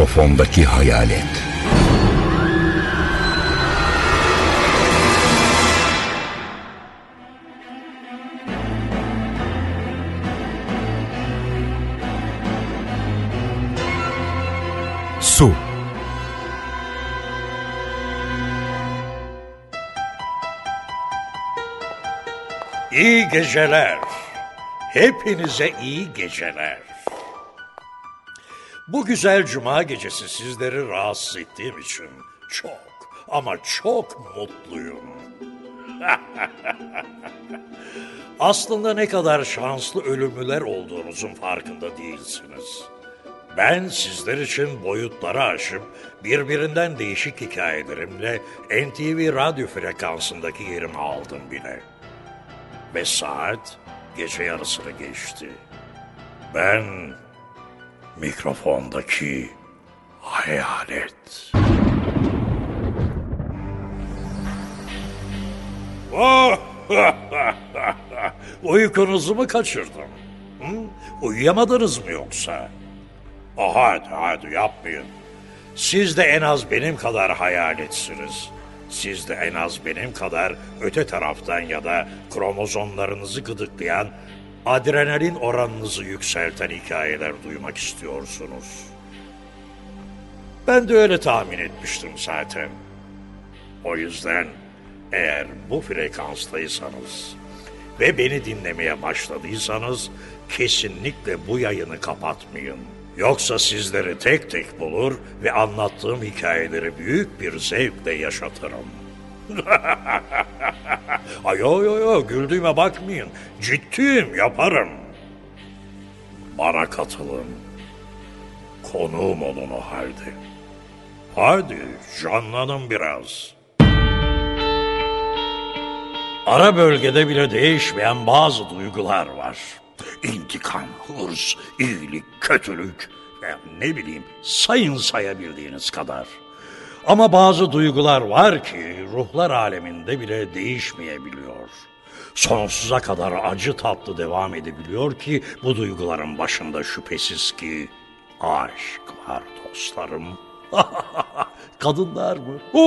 Mikrofondaki hayalet. Su İyi geceler. Hepinize iyi geceler. Bu güzel cuma gecesi sizleri rahatsız ettiğim için çok ama çok mutluyum. Aslında ne kadar şanslı ölümlüler olduğunuzun farkında değilsiniz. Ben sizler için boyutları aşıp birbirinden değişik hikayelerimle NTV radyo frekansındaki yerimi aldım bile. Ve saat gece yarısını geçti. Ben mikrofondaki hayalet. Oh! Uykunuzu mu kaçırdım? Hı? Uyuyamadınız mı yoksa? Oh, hadi hadi yapmayın. Siz de en az benim kadar hayaletsiniz. Siz de en az benim kadar öte taraftan ya da kromozomlarınızı gıdıklayan, adrenalin oranınızı yükselten hikayeler duymak istiyorsunuz. Ben de öyle tahmin etmiştim zaten. O yüzden eğer bu frekanstaysanız ve beni dinlemeye başladıysanız kesinlikle bu yayını kapatmayın. Yoksa sizleri tek tek bulur ve anlattığım hikayeleri büyük bir zevkle yaşatırım. Ay yo yo yo güldüğüme bakmayın. Ciddiyim yaparım. Bana katılın. Konuğum olun o halde. Hadi canlanın biraz. Ara bölgede bile değişmeyen bazı duygular var. İntikam, hırs, iyilik, kötülük ve ne bileyim sayın sayabildiğiniz kadar. Ama bazı duygular var ki ruhlar aleminde bile değişmeyebiliyor. Sonsuza kadar acı tatlı devam edebiliyor ki bu duyguların başında şüphesiz ki aşk var dostlarım. Kadınlar mı?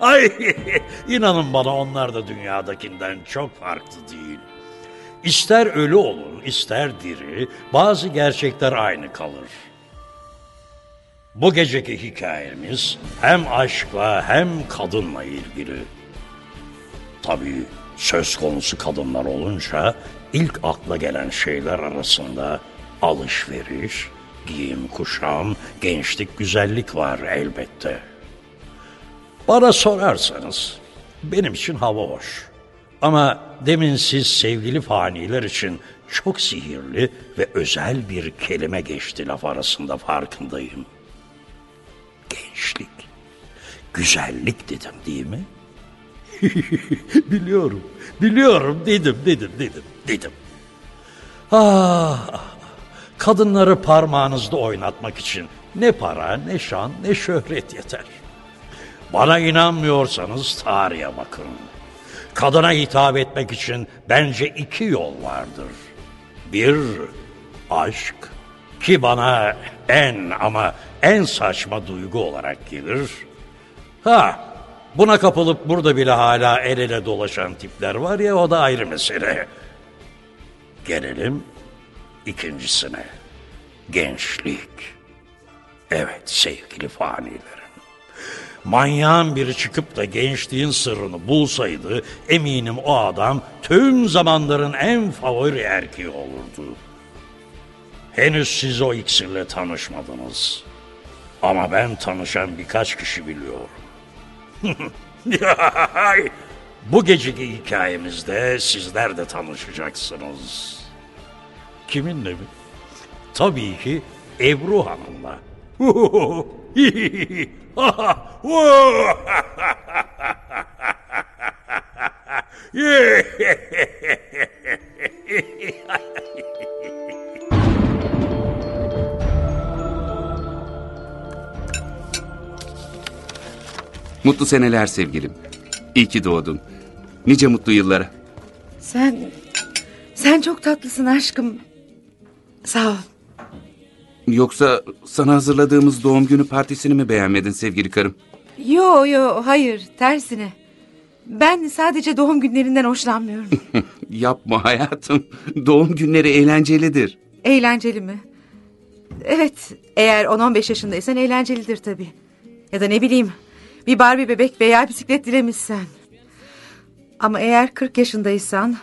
Ay inanın bana onlar da dünyadakinden çok farklı değil. İster ölü olun, ister diri, bazı gerçekler aynı kalır. Bu geceki hikayemiz hem aşkla hem kadınla ilgili. Tabii söz konusu kadınlar olunca ilk akla gelen şeyler arasında alışveriş, giyim kuşam, gençlik güzellik var elbette. Bana sorarsanız benim için hava hoş. Ama demin siz sevgili faniler için çok sihirli ve özel bir kelime geçti laf arasında farkındayım. Gençlik, güzellik dedim değil mi? biliyorum, biliyorum dedim, dedim, dedim, dedim. Ah, kadınları parmağınızda oynatmak için ne para, ne şan, ne şöhret yeter. Bana inanmıyorsanız tarihe bakın. Kadına hitap etmek için bence iki yol vardır. Bir, aşk ki bana en ama en saçma duygu olarak gelir. Ha, buna kapılıp burada bile hala el ele dolaşan tipler var ya o da ayrı mesele. Gelelim ikincisine. Gençlik. Evet sevgili fanilerim. Manyağın biri çıkıp da gençliğin sırrını bulsaydı eminim o adam tüm zamanların en favori erkeği olurdu. Henüz siz o iksirle tanışmadınız. Ama ben tanışan birkaç kişi biliyorum. Bu geceki hikayemizde sizler de tanışacaksınız. Kiminle mi? Tabii ki Ebru Hanım'la. Mutlu seneler sevgilim. İyi ki doğdun. Nice mutlu yıllara. Sen... Sen çok tatlısın aşkım. Sağ ol. Yoksa sana hazırladığımız doğum günü partisini mi beğenmedin sevgili karım? Yo yo hayır tersine. Ben sadece doğum günlerinden hoşlanmıyorum. Yapma hayatım. Doğum günleri eğlencelidir. Eğlenceli mi? Evet eğer 10-15 yaşındaysan eğlencelidir tabii. Ya da ne bileyim bir Barbie bebek veya bisiklet dilemişsen. Ama eğer 40 yaşındaysan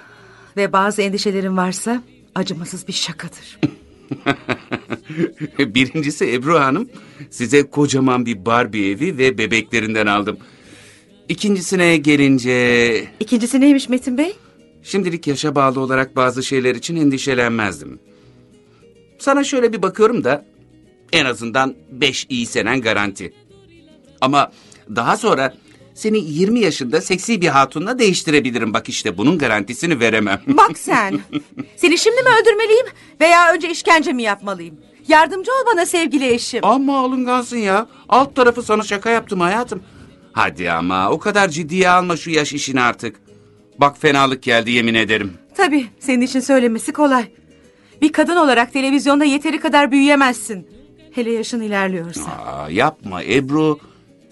ve bazı endişelerin varsa acımasız bir şakadır. Birincisi Ebru Hanım, size kocaman bir Barbie evi ve bebeklerinden aldım. İkincisine gelince... İkincisi neymiş Metin Bey? Şimdilik yaşa bağlı olarak bazı şeyler için endişelenmezdim. Sana şöyle bir bakıyorum da en azından beş iyi senen garanti. Ama daha sonra seni 20 yaşında seksi bir hatunla değiştirebilirim. Bak işte bunun garantisini veremem. Bak sen. Seni şimdi mi öldürmeliyim veya önce işkence mi yapmalıyım? Yardımcı ol bana sevgili eşim. Ama alıngansın ya. Alt tarafı sana şaka yaptım hayatım. Hadi ama o kadar ciddiye alma şu yaş işini artık. Bak fenalık geldi yemin ederim. Tabii senin için söylemesi kolay. Bir kadın olarak televizyonda yeteri kadar büyüyemezsin. Hele yaşın ilerliyorsa. Aa, yapma Ebru.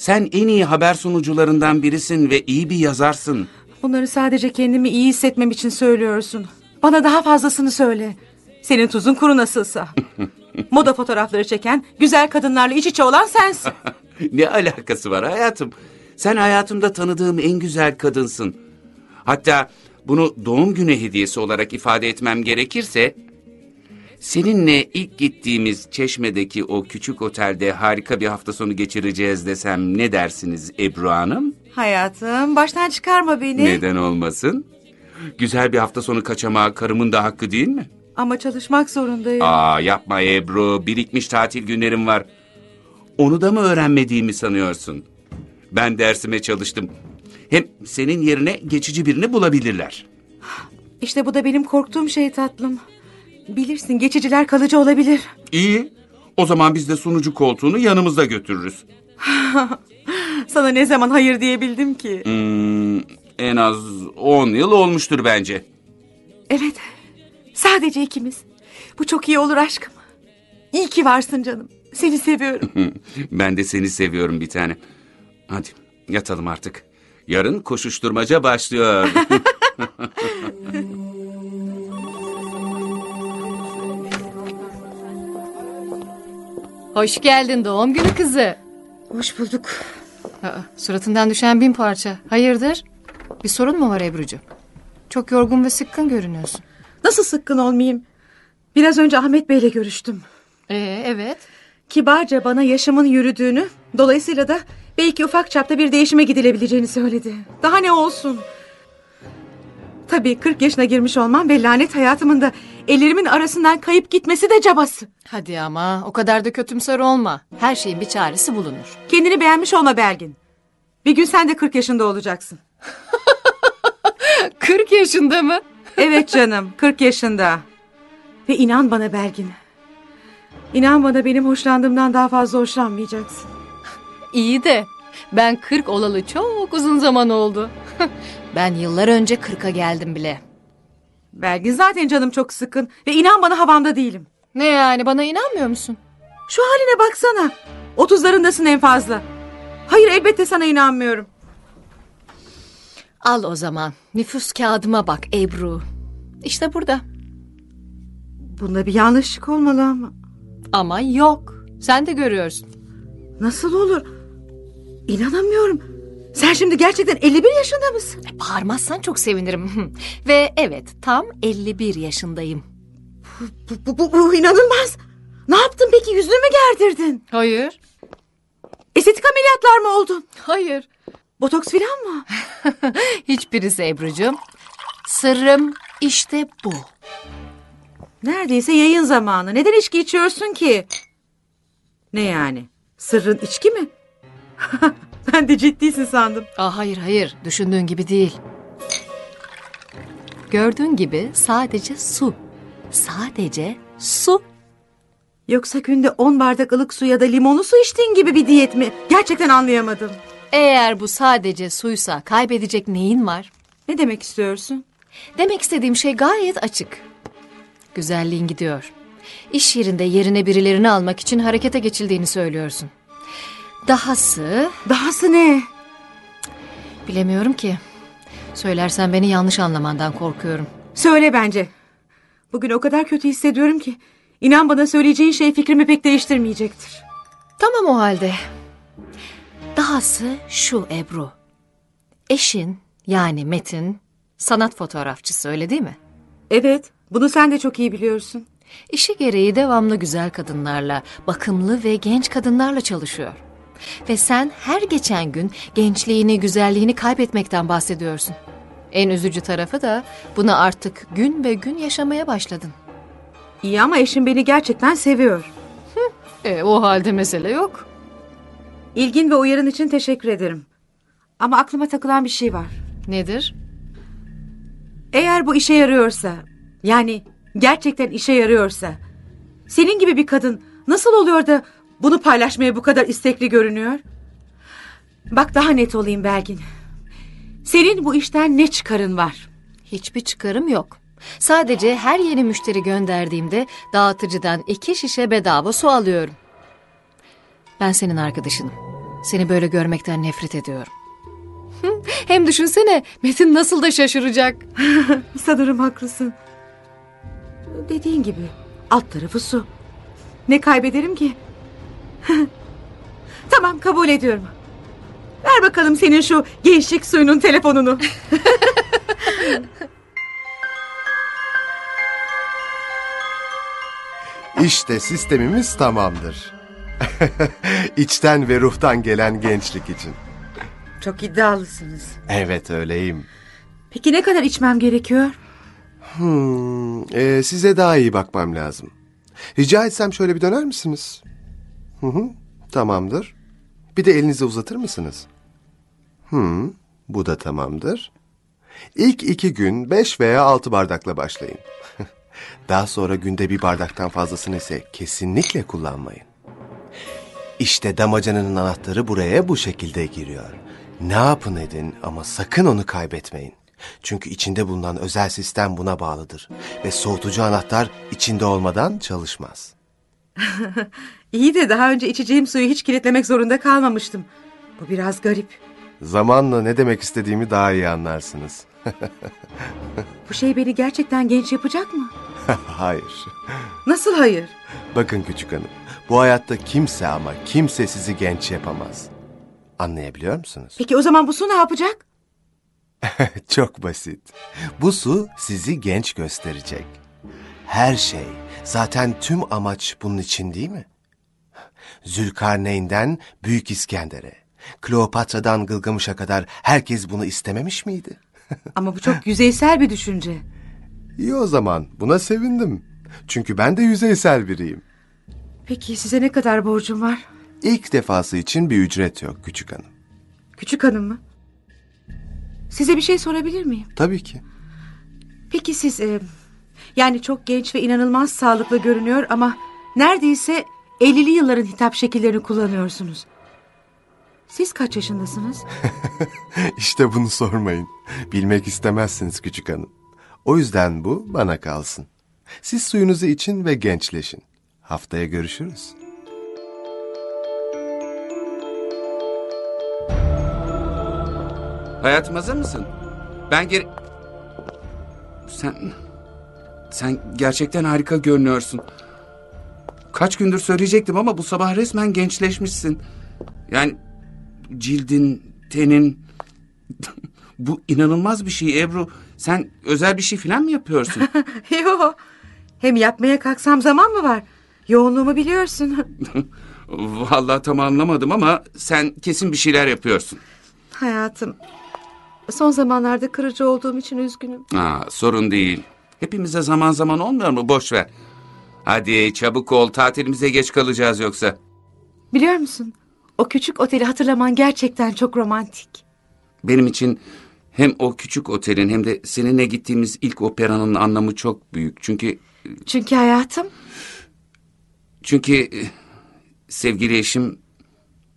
Sen en iyi haber sunucularından birisin ve iyi bir yazarsın. Bunları sadece kendimi iyi hissetmem için söylüyorsun. Bana daha fazlasını söyle. Senin tuzun kuru nasılsa. Moda fotoğrafları çeken, güzel kadınlarla iç içe olan sensin. ne alakası var hayatım? Sen hayatımda tanıdığım en güzel kadınsın. Hatta bunu doğum günü hediyesi olarak ifade etmem gerekirse... Seninle ilk gittiğimiz Çeşme'deki o küçük otelde harika bir hafta sonu geçireceğiz desem ne dersiniz Ebru Hanım? Hayatım baştan çıkarma beni. Neden olmasın? Güzel bir hafta sonu kaçamağı karımın da hakkı değil mi? Ama çalışmak zorundayım. Aa yapma Ebru, birikmiş tatil günlerim var. Onu da mı öğrenmediğimi sanıyorsun? Ben dersime çalıştım. Hem senin yerine geçici birini bulabilirler. İşte bu da benim korktuğum şey tatlım. Bilirsin geçiciler kalıcı olabilir. İyi. O zaman biz de sunucu koltuğunu yanımızda götürürüz. Sana ne zaman hayır diyebildim ki? Hmm, en az 10 yıl olmuştur bence. Evet. Sadece ikimiz. Bu çok iyi olur aşkım. İyi ki varsın canım. Seni seviyorum. ben de seni seviyorum bir tane. Hadi yatalım artık. Yarın koşuşturmaca başlıyor. Hoş geldin doğum günü kızı. Hoş bulduk. Aa, suratından düşen bin parça. Hayırdır? Bir sorun mu var Ebru'cu? Çok yorgun ve sıkkın görünüyorsun. Nasıl sıkkın olmayayım? Biraz önce Ahmet Bey'le görüştüm. Ee, evet. Kibarca bana yaşımın yürüdüğünü, dolayısıyla da belki ufak çapta bir değişime gidilebileceğini söyledi. Daha ne olsun? Tabii 40 yaşına girmiş olmam ve lanet hayatımın da ellerimin arasından kayıp gitmesi de cabası. Hadi ama o kadar da kötümser olma. Her şeyin bir çaresi bulunur. Kendini beğenmiş olma Belgin. Bir gün sen de 40 yaşında olacaksın. 40 yaşında mı? Evet canım 40 yaşında. Ve inan bana Belgin. İnan bana benim hoşlandığımdan daha fazla hoşlanmayacaksın. İyi de ben 40 olalı çok uzun zaman oldu. ben yıllar önce 40'a geldim bile. Belgin zaten canım çok sıkın ve inan bana havamda değilim. Ne yani bana inanmıyor musun? Şu haline baksana. Otuzlarındasın en fazla. Hayır elbette sana inanmıyorum. Al o zaman nüfus kağıdıma bak Ebru. İşte burada. Bunda bir yanlışlık olmalı ama. Ama yok. Sen de görüyorsun. Nasıl olur? İnanamıyorum. Sen şimdi gerçekten 51 yaşında mısın? E, Bağırmazsan çok sevinirim. Ve evet tam 51 yaşındayım. Bu, bu, bu, bu inanılmaz. Ne yaptın peki yüzünü mü gerdirdin? Hayır. Estetik ameliyatlar mı oldun? Hayır. Botoks filan mı? Hiçbirisi Ebru'cum. Sırrım işte bu. Neredeyse yayın zamanı. Neden içki içiyorsun ki? Ne yani? Sırrın içki mi? ben de ciddisin sandım. Aa, hayır hayır düşündüğün gibi değil. Gördüğün gibi sadece su. Sadece su. Yoksa günde 10 bardak ılık su ya da limonlu su içtiğin gibi bir diyet mi? Gerçekten anlayamadım. Eğer bu sadece suysa kaybedecek neyin var? Ne demek istiyorsun? Demek istediğim şey gayet açık. Güzelliğin gidiyor. İş yerinde yerine birilerini almak için harekete geçildiğini söylüyorsun. Dahası Dahası ne? bilemiyorum ki. Söylersen beni yanlış anlamandan korkuyorum. Söyle bence. Bugün o kadar kötü hissediyorum ki. İnan bana söyleyeceğin şey fikrimi pek değiştirmeyecektir. Tamam o halde. Dahası şu Ebru. Eşin yani Metin sanat fotoğrafçısı öyle değil mi? Evet, bunu sen de çok iyi biliyorsun. İşi gereği devamlı güzel kadınlarla, bakımlı ve genç kadınlarla çalışıyor. Ve sen her geçen gün gençliğini, güzelliğini kaybetmekten bahsediyorsun. En üzücü tarafı da bunu artık gün be gün yaşamaya başladın. İyi ama eşim beni gerçekten seviyor. E, o halde mesele yok. İlgin ve uyarın için teşekkür ederim. Ama aklıma takılan bir şey var. Nedir? Eğer bu işe yarıyorsa, yani gerçekten işe yarıyorsa, senin gibi bir kadın nasıl oluyor da bunu paylaşmaya bu kadar istekli görünüyor? Bak daha net olayım Belgin. Senin bu işten ne çıkarın var? Hiçbir çıkarım yok. Sadece her yeni müşteri gönderdiğimde dağıtıcıdan iki şişe bedava su alıyorum. Ben senin arkadaşınım. Seni böyle görmekten nefret ediyorum. Hem düşünsene Metin nasıl da şaşıracak. Sanırım haklısın. Dediğin gibi alt tarafı su. Ne kaybederim ki? tamam kabul ediyorum. Ver bakalım senin şu gençlik suyunun telefonunu. İşte sistemimiz tamamdır. İçten ve ruhtan gelen gençlik için. Çok iddialısınız. Evet öyleyim. Peki ne kadar içmem gerekiyor? Hmm, e, size daha iyi bakmam lazım. Rica etsem şöyle bir döner misiniz? Hı hı, tamamdır. Bir de elinizi uzatır mısınız? Hı, bu da tamamdır. İlk iki gün beş veya altı bardakla başlayın. Daha sonra günde bir bardaktan fazlasını ise kesinlikle kullanmayın. İşte damacananın anahtarı buraya bu şekilde giriyor. Ne yapın edin ama sakın onu kaybetmeyin. Çünkü içinde bulunan özel sistem buna bağlıdır. Ve soğutucu anahtar içinde olmadan çalışmaz. İyi de daha önce içeceğim suyu hiç kilitlemek zorunda kalmamıştım. Bu biraz garip. Zamanla ne demek istediğimi daha iyi anlarsınız. Bu şey beni gerçekten genç yapacak mı? Hayır. Nasıl hayır? Bakın küçük hanım. Bu hayatta kimse ama kimse sizi genç yapamaz. Anlayabiliyor musunuz? Peki o zaman bu su ne yapacak? Çok basit. Bu su sizi genç gösterecek. Her şey, zaten tüm amaç bunun için değil mi? Zülkarneyn'den Büyük İskender'e, Kleopatra'dan Gılgamış'a kadar herkes bunu istememiş miydi? Ama bu çok yüzeysel bir düşünce. İyi o zaman, buna sevindim. Çünkü ben de yüzeysel biriyim. Peki size ne kadar borcum var? İlk defası için bir ücret yok küçük hanım. Küçük hanım mı? Size bir şey sorabilir miyim? Tabii ki. Peki siz... e, yani çok genç ve inanılmaz sağlıklı görünüyor ama... ...neredeyse 50'li yılların hitap şekillerini kullanıyorsunuz. Siz kaç yaşındasınız? İşte bunu sormayın. Bilmek istemezsiniz küçük hanım. O yüzden bu bana kalsın. Siz suyunuzu için ve gençleşin. Haftaya görüşürüz. Hayatım hazır mısın? Ben geri... Sen... Sen gerçekten harika görünüyorsun. Kaç gündür söyleyecektim ama bu sabah resmen gençleşmişsin. Yani cildin, tenin... bu inanılmaz bir şey Ebru. Sen özel bir şey falan mı yapıyorsun? Yo. Hem yapmaya kalksam zaman mı var? Yoğunluğumu biliyorsun. Vallahi tam anlamadım ama sen kesin bir şeyler yapıyorsun. Hayatım. Son zamanlarda kırıcı olduğum için üzgünüm. Aa, sorun değil. Hepimize zaman zaman olmuyor mu? Boş ver. Hadi çabuk ol. Tatilimize geç kalacağız yoksa. Biliyor musun? O küçük oteli hatırlaman gerçekten çok romantik. Benim için hem o küçük otelin hem de seninle gittiğimiz ilk operanın anlamı çok büyük. Çünkü Çünkü hayatım çünkü e, sevgili eşim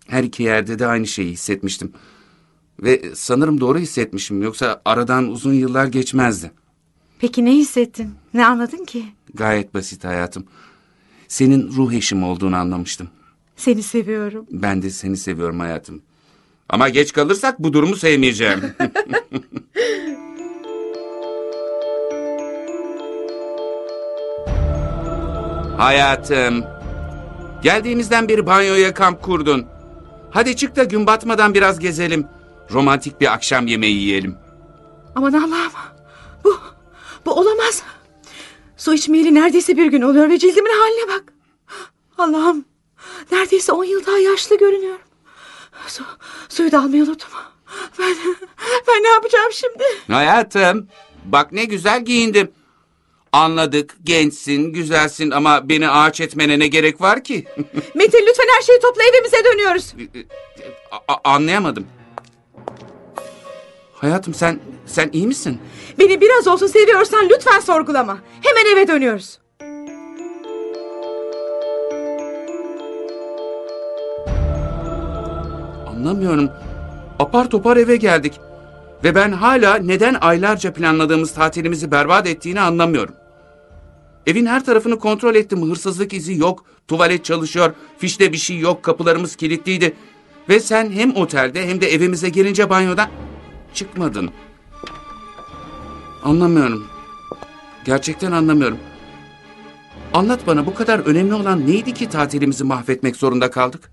her iki yerde de aynı şeyi hissetmiştim. Ve sanırım doğru hissetmişim. Yoksa aradan uzun yıllar geçmezdi. Peki ne hissettin? Ne anladın ki? Gayet basit hayatım. senin ruh eşim olduğunu anlamıştım. Seni seviyorum. Ben de seni seviyorum hayatım. Ama geç kalırsak bu durumu sevmeyeceğim. hayatım. Geldiğimizden beri banyoya kamp kurdun. Hadi çık da gün batmadan biraz gezelim. Romantik bir akşam yemeği yiyelim. Aman Allah'ım. Bu, olamaz. Su içmeyeli neredeyse bir gün oluyor ve cildimin haline bak. Allah'ım. Neredeyse on yıl daha yaşlı görünüyorum. Su, suyu da almayı unuttum. Ben, ben ne yapacağım şimdi? Hayatım, bak ne güzel giyindim. Anladık, gençsin, güzelsin ama beni ağaç etmene ne gerek var ki? Metin lütfen her şeyi topla evimize dönüyoruz. A- a- anlayamadım. Hayatım sen sen iyi misin? Beni biraz olsun seviyorsan lütfen sorgulama. Hemen eve dönüyoruz. Anlamıyorum. Apar topar eve geldik. Ve ben hala neden aylarca planladığımız tatilimizi berbat ettiğini anlamıyorum. Evin her tarafını kontrol ettim. Hırsızlık izi yok. Tuvalet çalışıyor. Fişte bir şey yok. Kapılarımız kilitliydi. Ve sen hem otelde hem de evimize gelince banyodan çıkmadın. Anlamıyorum. Gerçekten anlamıyorum. Anlat bana bu kadar önemli olan neydi ki tatilimizi mahvetmek zorunda kaldık?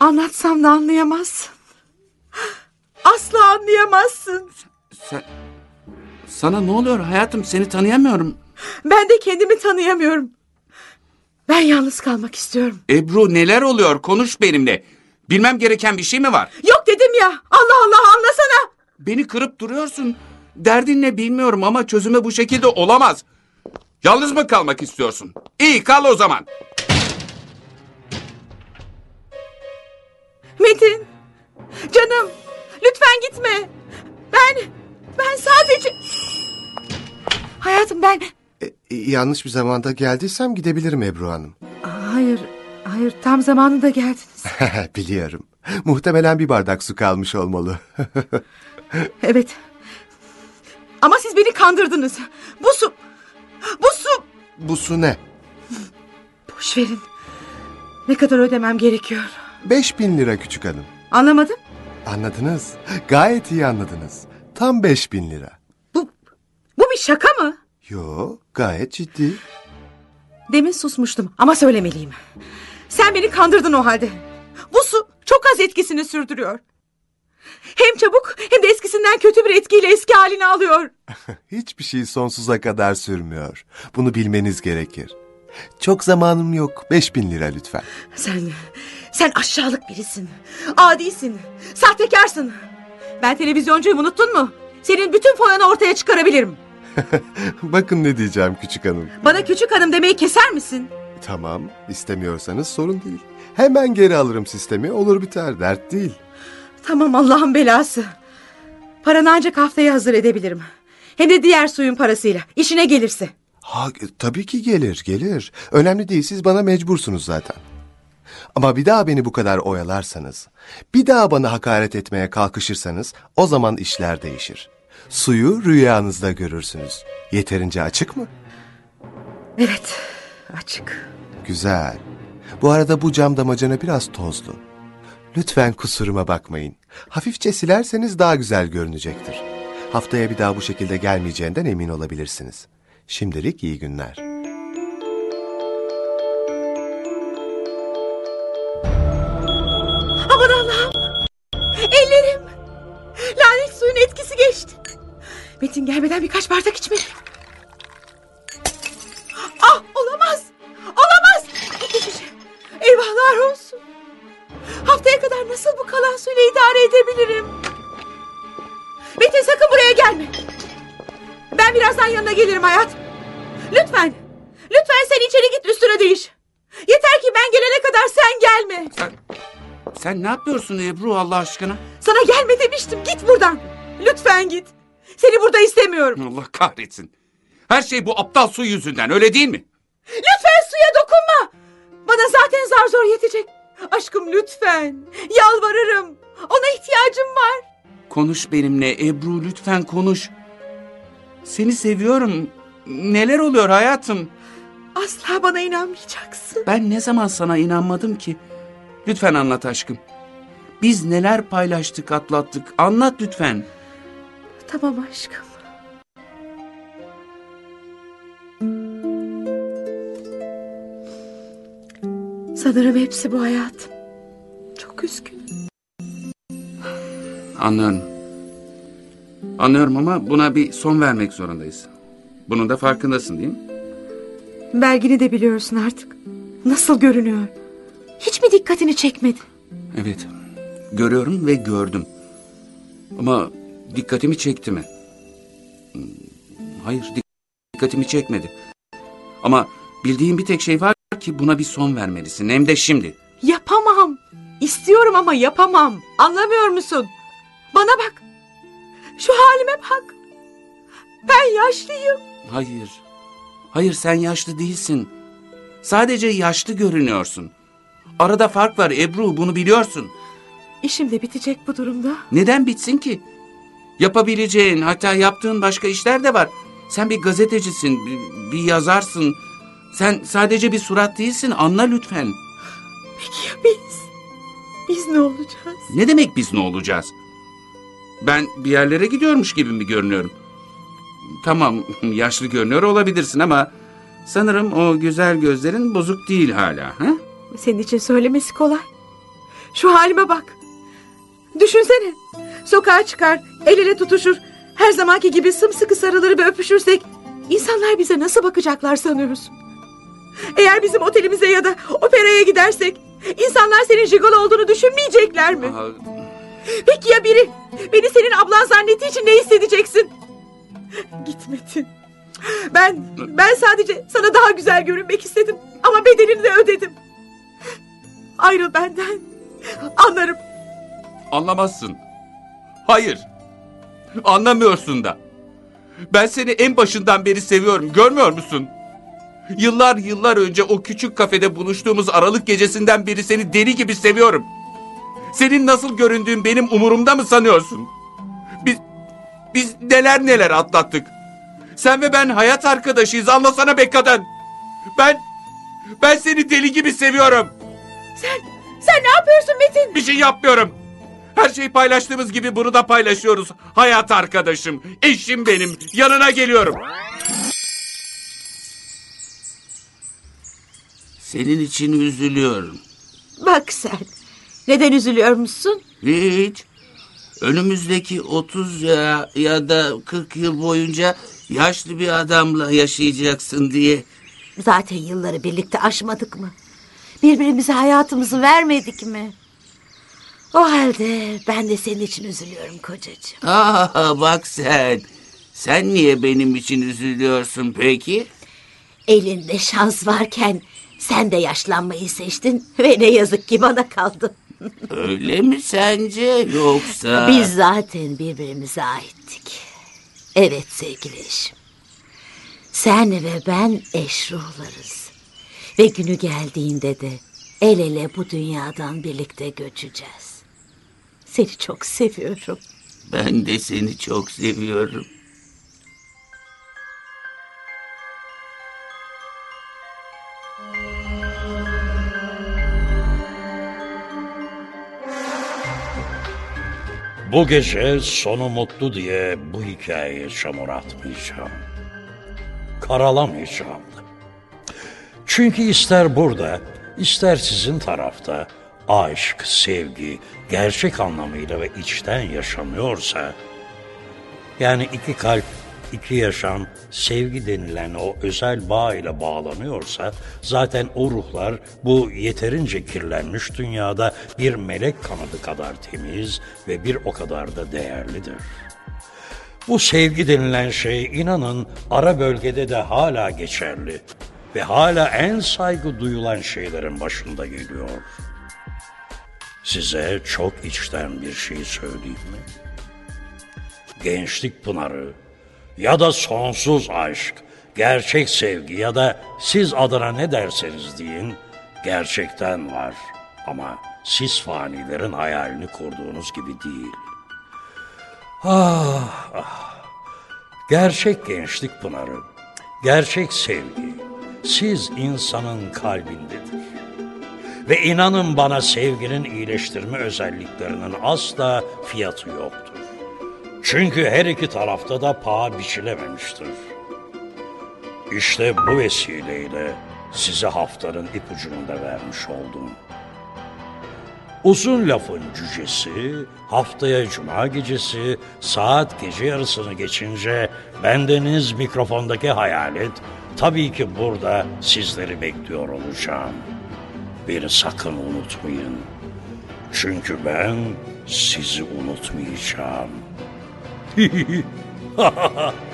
Anlatsam da anlayamazsın. Asla anlayamazsın. Sen... Sana ne oluyor hayatım? Seni tanıyamıyorum. Ben de kendimi tanıyamıyorum. Ben yalnız kalmak istiyorum. Ebru neler oluyor? Konuş benimle. Bilmem gereken bir şey mi var? Yok dedim ya. Allah Allah anlasana. Beni kırıp duruyorsun. Derdin ne bilmiyorum ama çözümü bu şekilde olamaz. Yalnız mı kalmak istiyorsun? İyi kal o zaman. Metin. Canım. Lütfen gitme. Ben. Ben sadece... Hayatım ben... E, yanlış bir zamanda geldiysem gidebilirim Ebru Hanım. Hayır. Hayır tam zamanında geldiniz. Biliyorum. Muhtemelen bir bardak su kalmış olmalı. Evet. Ama siz beni kandırdınız. Bu su... Bu su... Bu su ne? Boş verin. Ne kadar ödemem gerekiyor? Beş bin lira küçük hanım. Anlamadım. Anladınız. Gayet iyi anladınız. Tam beş bin lira. Bu... Bu bir şaka mı? Yo gayet ciddi. Demin susmuştum ama söylemeliyim. Sen beni kandırdın o halde. Bu su çok az etkisini sürdürüyor. Hem çabuk hem de eskisinden kötü bir etkiyle eski halini alıyor. Hiçbir şey sonsuza kadar sürmüyor. Bunu bilmeniz gerekir. Çok zamanım yok. Beş bin lira lütfen. Sen, sen aşağılık birisin. Adisin, sahtekarsın. Ben televizyoncuyum unuttun mu? Senin bütün foyanı ortaya çıkarabilirim. Bakın ne diyeceğim küçük hanım. Bana küçük hanım demeyi keser misin? Tamam istemiyorsanız sorun değil. Hemen geri alırım sistemi olur biter dert değil. Tamam Allah'ın belası. Paranı ancak haftaya hazır edebilirim. Hem de diğer suyun parasıyla. İşine gelirse. Ha, e, tabii ki gelir gelir. Önemli değil siz bana mecbursunuz zaten. Ama bir daha beni bu kadar oyalarsanız, bir daha bana hakaret etmeye kalkışırsanız o zaman işler değişir. Suyu rüyanızda görürsünüz. Yeterince açık mı? Evet, açık. Güzel. Bu arada bu cam damacana biraz tozlu. Lütfen kusuruma bakmayın. Hafifçe silerseniz daha güzel görünecektir. Haftaya bir daha bu şekilde gelmeyeceğinden emin olabilirsiniz. Şimdilik iyi günler. Aman Allah'ım. Ellerim. Lanet suyun etkisi geçti. Metin gelmeden birkaç bardak içmeliyim. İdare edebilirim? Metin sakın buraya gelme. Ben birazdan yanına gelirim hayat. Lütfen. Lütfen sen içeri git üstüne değiş. Yeter ki ben gelene kadar sen gelme. Sen, sen ne yapıyorsun Ebru Allah aşkına? Sana gelme demiştim. Git buradan. Lütfen git. Seni burada istemiyorum. Allah kahretsin. Her şey bu aptal su yüzünden öyle değil mi? Lütfen suya dokunma. Bana zaten zar zor yetecek. Aşkım lütfen. Yalvarırım. Ona ihtiyacım var. Konuş benimle Ebru lütfen konuş. Seni seviyorum. Neler oluyor hayatım? Asla bana inanmayacaksın. Ben ne zaman sana inanmadım ki? Lütfen anlat aşkım. Biz neler paylaştık, atlattık. Anlat lütfen. Tamam aşkım. Sanırım hepsi bu hayatım. Anlıyorum. Anlıyorum ama buna bir son vermek zorundayız. Bunun da farkındasın değil mi? Belgini de biliyorsun artık. Nasıl görünüyor? Hiç mi dikkatini çekmedi? Evet. Görüyorum ve gördüm. Ama dikkatimi çekti mi? Hayır, dik- dikkatimi çekmedi. Ama bildiğim bir tek şey var ki buna bir son vermelisin. Hem de şimdi. Yapamam. İstiyorum ama yapamam. Anlamıyor musun? Bana bak. Şu halime bak. Ben yaşlıyım. Hayır. Hayır sen yaşlı değilsin. Sadece yaşlı görünüyorsun. Arada fark var Ebru bunu biliyorsun. İşim de bitecek bu durumda. Neden bitsin ki? Yapabileceğin hatta yaptığın başka işler de var. Sen bir gazetecisin, bir, bir yazarsın. Sen sadece bir surat değilsin anla lütfen. Peki ya biz? Biz ne olacağız? Ne demek biz ne olacağız? Ben bir yerlere gidiyormuş gibi mi görünüyorum? Tamam yaşlı görünüyor olabilirsin ama sanırım o güzel gözlerin bozuk değil hala. Ha? Senin için söylemesi kolay. Şu halime bak. Düşünsene. Sokağa çıkar, el ele tutuşur. Her zamanki gibi sımsıkı sarılır ve öpüşürsek... ...insanlar bize nasıl bakacaklar sanıyorsun? Eğer bizim otelimize ya da operaya gidersek... ...insanlar senin jigolo olduğunu düşünmeyecekler mi? Aa, Peki ya biri beni senin ablan zannettiği için ne hissedeceksin? Gitmedin. Ben, ben sadece sana daha güzel görünmek istedim. Ama bedelini de ödedim. Ayrıl benden. Anlarım. Anlamazsın. Hayır. Anlamıyorsun da. Ben seni en başından beri seviyorum. Görmüyor musun? Yıllar yıllar önce o küçük kafede buluştuğumuz Aralık gecesinden beri seni deli gibi seviyorum. Senin nasıl göründüğün benim umurumda mı sanıyorsun? Biz biz neler neler atlattık. Sen ve ben hayat arkadaşıyız. Anlasana be kadın. Ben ben seni deli gibi seviyorum. Sen, sen ne yapıyorsun Metin? Bir şey yapmıyorum. Her şeyi paylaştığımız gibi bunu da paylaşıyoruz. Hayat arkadaşım, eşim benim. Yanına geliyorum. Senin için üzülüyorum. Bak sen. Neden üzülüyor musun? Hiç. Önümüzdeki 30 ya, ya da 40 yıl boyunca yaşlı bir adamla yaşayacaksın diye. Zaten yılları birlikte aşmadık mı? Birbirimize hayatımızı vermedik mi? O halde ben de senin için üzülüyorum kocacığım. Aa bak sen. Sen niye benim için üzülüyorsun peki? Elinde şans varken sen de yaşlanmayı seçtin ve ne yazık ki bana kaldı. Öyle mi sence yoksa? Biz zaten birbirimize aittik. Evet sevgili eşim. Sen ve ben eş ruhlarız. Ve günü geldiğinde de el ele bu dünyadan birlikte göçeceğiz. Seni çok seviyorum. Ben de seni çok seviyorum. Bu gece sonu mutlu diye bu hikayeye çamur atmayacağım. Karalamayacağım. Çünkü ister burada, ister sizin tarafta aşk, sevgi gerçek anlamıyla ve içten yaşanıyorsa, yani iki kalp, iki yaşam, sevgi denilen o özel bağ ile bağlanıyorsa zaten o ruhlar bu yeterince kirlenmiş dünyada bir melek kanadı kadar temiz ve bir o kadar da değerlidir. Bu sevgi denilen şey inanın ara bölgede de hala geçerli ve hala en saygı duyulan şeylerin başında geliyor. Size çok içten bir şey söyleyeyim mi? gençlik pınarı ya da sonsuz aşk, gerçek sevgi ya da siz adına ne derseniz deyin gerçekten var. Ama siz fanilerin hayalini kurduğunuz gibi değil. Ah, ah. Gerçek gençlik pınarı, gerçek sevgi, siz insanın kalbindedir. Ve inanın bana sevginin iyileştirme özelliklerinin asla fiyatı yoktur. Çünkü her iki tarafta da paha biçilememiştir. İşte bu vesileyle size haftanın ipucunu da vermiş oldum. Uzun lafın cücesi haftaya cuma gecesi saat gece yarısını geçince bendeniz mikrofondaki hayalet tabii ki burada sizleri bekliyor olacağım. Beni sakın unutmayın. Çünkü ben sizi unutmayacağım. Ha ha ha ha!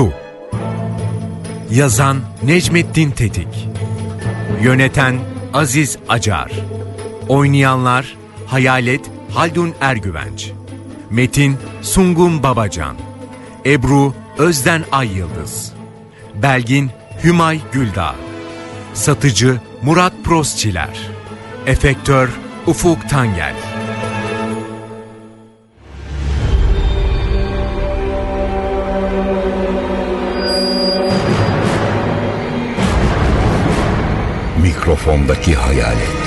Su. Yazan Necmettin Tetik. Yöneten Aziz Acar. Oynayanlar Hayalet Haldun Ergüvenç. Metin Sungun Babacan. Ebru Özden Ay Yıldız Belgin Hümay Güldağ. Satıcı Murat Prosçiler Efektör Ufuk Tangel Mikrofondaki hayalet.